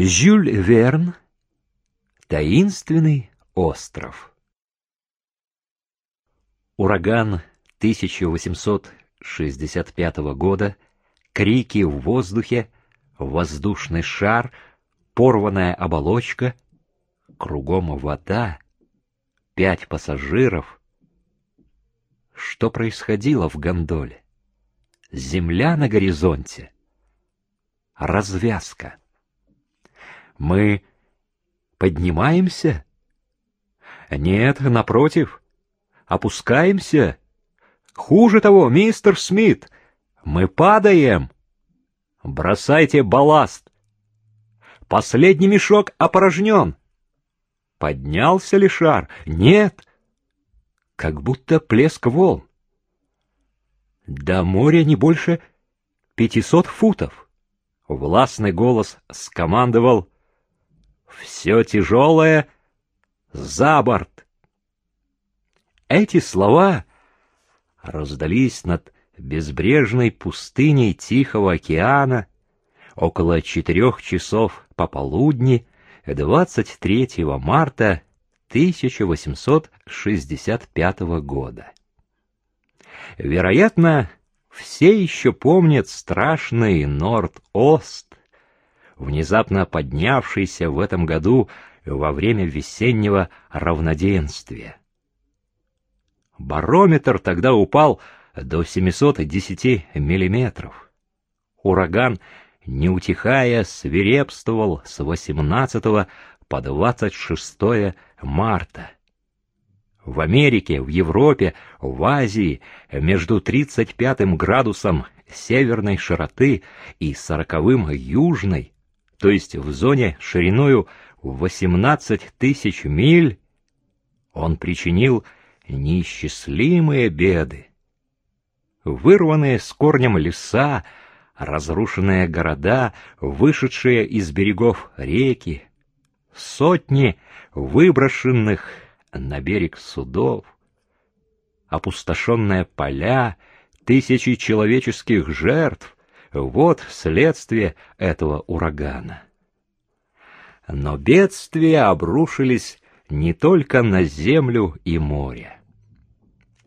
Жюль Верн «Таинственный остров» Ураган 1865 года, крики в воздухе, воздушный шар, порванная оболочка, кругом вода, пять пассажиров. Что происходило в гондоле? Земля на горизонте. Развязка. Мы поднимаемся? Нет, напротив, опускаемся. Хуже того, мистер Смит, мы падаем. Бросайте балласт. Последний мешок опорожнен. Поднялся ли шар? Нет. Как будто плеск волн. До моря не больше пятисот футов. Властный голос скомандовал все тяжелое за борт. Эти слова раздались над безбрежной пустыней Тихого океана около четырех часов пополудни 23 марта 1865 года. Вероятно, все еще помнят страшный Норд-Ост, внезапно поднявшийся в этом году во время весеннего равноденствия. Барометр тогда упал до 710 миллиметров. Ураган, не утихая, свирепствовал с 18 по 26 марта. В Америке, в Европе, в Азии между 35 градусом северной широты и 40 южной то есть в зоне шириною 18 тысяч миль, он причинил неисчислимые беды. Вырванные с корнем леса, разрушенные города, вышедшие из берегов реки, сотни выброшенных на берег судов, опустошенные поля, тысячи человеческих жертв, вот следствие этого урагана. Но бедствия обрушились не только на землю и море.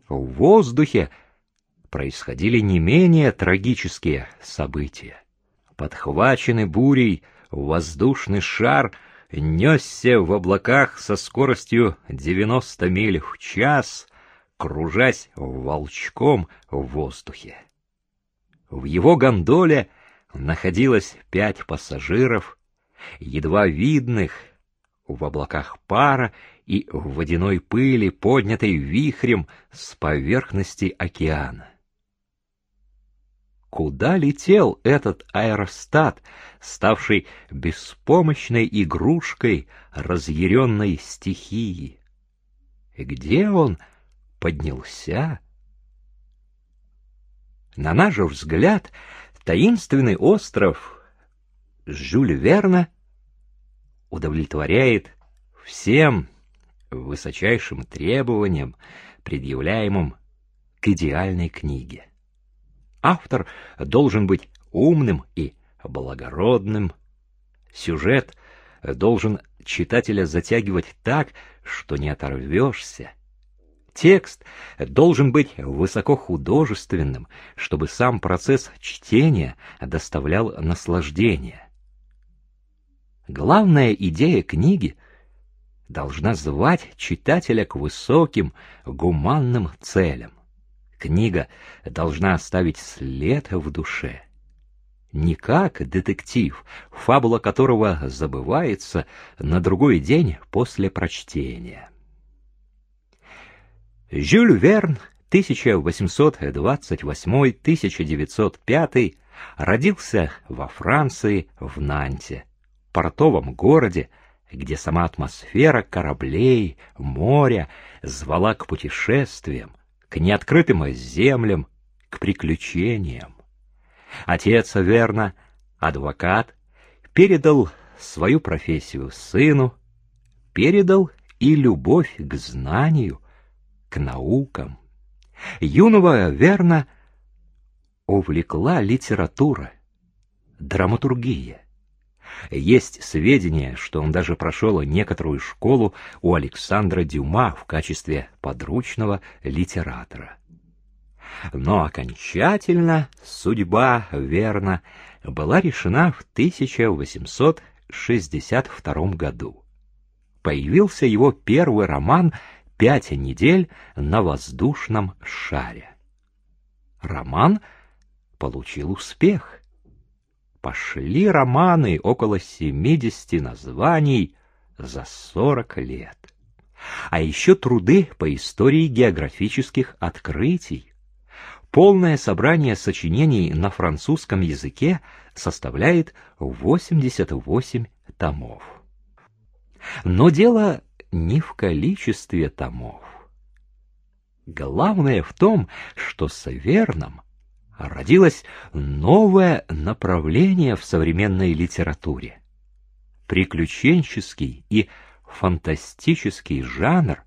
В воздухе происходили не менее трагические события. Подхваченный бурей воздушный шар несся в облаках со скоростью 90 миль в час, кружась волчком в воздухе. В его гондоле находилось пять пассажиров, едва видных в облаках пара и в водяной пыли, поднятой вихрем с поверхности океана. Куда летел этот аэростат, ставший беспомощной игрушкой разъяренной стихии? Где он поднялся? На наш взгляд, таинственный остров Жюль Верна удовлетворяет всем высочайшим требованиям, предъявляемым к идеальной книге. Автор должен быть умным и благородным. Сюжет должен читателя затягивать так, что не оторвешься. Текст должен быть высокохудожественным, чтобы сам процесс чтения доставлял наслаждение. Главная идея книги должна звать читателя к высоким, гуманным целям. Книга должна оставить след в душе. Не как детектив, фабула которого забывается на другой день после прочтения. Жюль Верн 1828-1905 родился во Франции, в Нанте, портовом городе, где сама атмосфера кораблей, моря звала к путешествиям, к неоткрытым землям, к приключениям. Отец Верна, адвокат, передал свою профессию сыну, передал и любовь к знанию, к наукам. Юного верно увлекла литература, драматургия. Есть сведения, что он даже прошел некоторую школу у Александра Дюма в качестве подручного литератора. Но окончательно судьба, верно, была решена в 1862 году. Появился его первый роман «Пять недель на воздушном шаре». Роман получил успех. Пошли романы, около семидесяти названий за сорок лет. А еще труды по истории географических открытий. Полное собрание сочинений на французском языке составляет 88 томов. Но дело не в количестве томов. Главное в том, что с Верном родилось новое направление в современной литературе. Приключенческий и фантастический жанр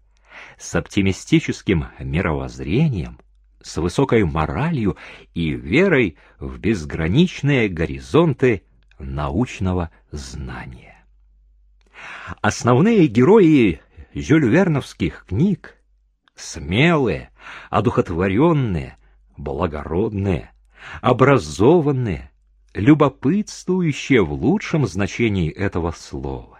с оптимистическим мировоззрением, с высокой моралью и верой в безграничные горизонты научного знания. Основные герои Жюльверновских книг — смелые, одухотворенные, благородные, образованные, любопытствующие в лучшем значении этого слова.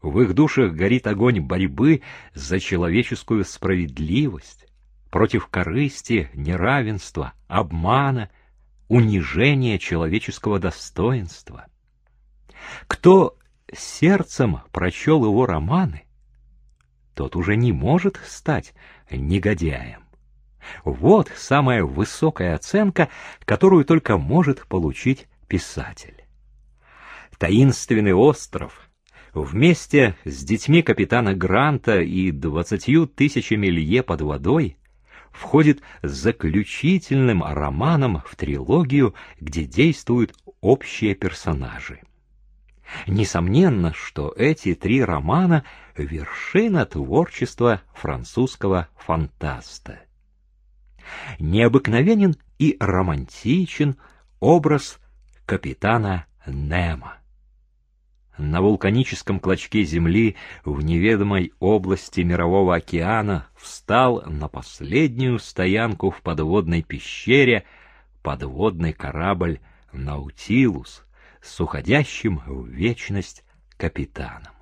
В их душах горит огонь борьбы за человеческую справедливость, против корысти, неравенства, обмана, унижения человеческого достоинства. Кто сердцем прочел его романы, тот уже не может стать негодяем. Вот самая высокая оценка, которую только может получить писатель. Таинственный остров вместе с детьми капитана Гранта и двадцатью тысячами лье под водой входит заключительным романом в трилогию, где действуют общие персонажи. Несомненно, что эти три романа — вершина творчества французского фантаста необыкновенен и романтичен образ капитана Немо. На вулканическом клочке земли в неведомой области Мирового океана встал на последнюю стоянку в подводной пещере подводный корабль «Наутилус» с уходящим в вечность капитаном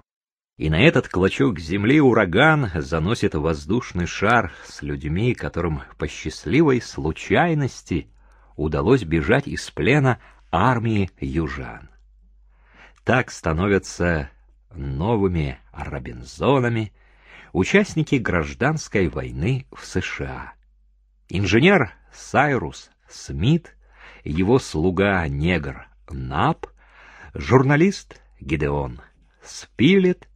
и на этот клочок земли ураган заносит воздушный шар с людьми, которым по счастливой случайности удалось бежать из плена армии южан. Так становятся новыми Робинзонами участники гражданской войны в США. Инженер Сайрус Смит, его слуга-негр Нап, журналист Гидеон Спилет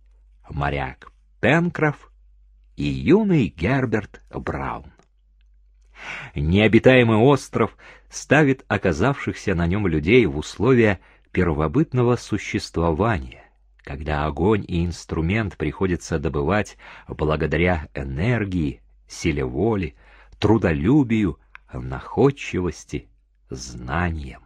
моряк Пенкроф и юный Герберт Браун. Необитаемый остров ставит оказавшихся на нем людей в условия первобытного существования, когда огонь и инструмент приходится добывать благодаря энергии, силе воли, трудолюбию, находчивости, знаниям.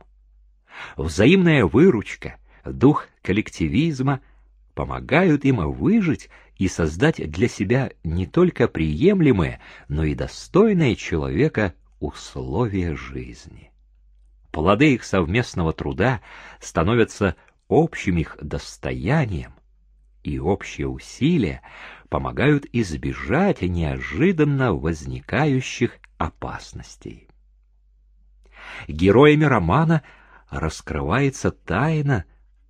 Взаимная выручка, дух коллективизма — помогают им выжить и создать для себя не только приемлемые, но и достойные человека условия жизни. Плоды их совместного труда становятся общим их достоянием, и общие усилия помогают избежать неожиданно возникающих опасностей. Героями романа раскрывается тайна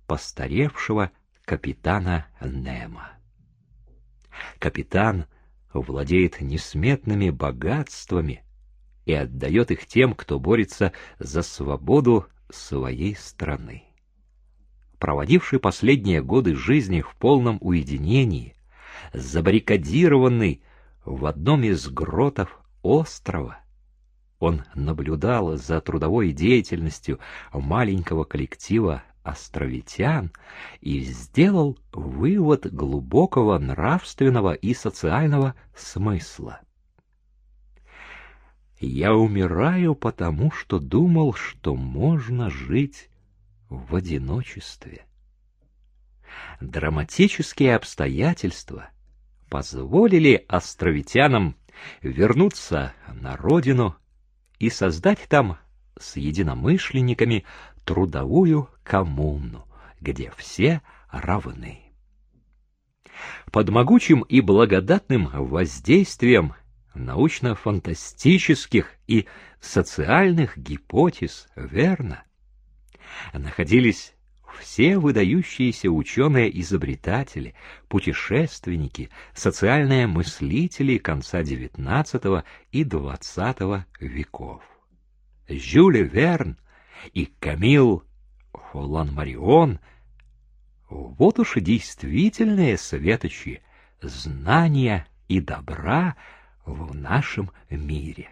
постаревшего капитана Немо. Капитан владеет несметными богатствами и отдает их тем, кто борется за свободу своей страны. Проводивший последние годы жизни в полном уединении, забаррикадированный в одном из гротов острова, он наблюдал за трудовой деятельностью маленького коллектива островитян и сделал вывод глубокого нравственного и социального смысла. Я умираю потому, что думал, что можно жить в одиночестве. Драматические обстоятельства позволили островитянам вернуться на родину и создать там с единомышленниками трудовую коммуну, где все равны. Под могучим и благодатным воздействием научно-фантастических и социальных гипотез, верно, находились все выдающиеся ученые-изобретатели, путешественники, социальные мыслители конца XIX и XX веков. Жюль Верн и Камил Фолан-Марион — вот уж действительные светочи знания и добра в нашем мире.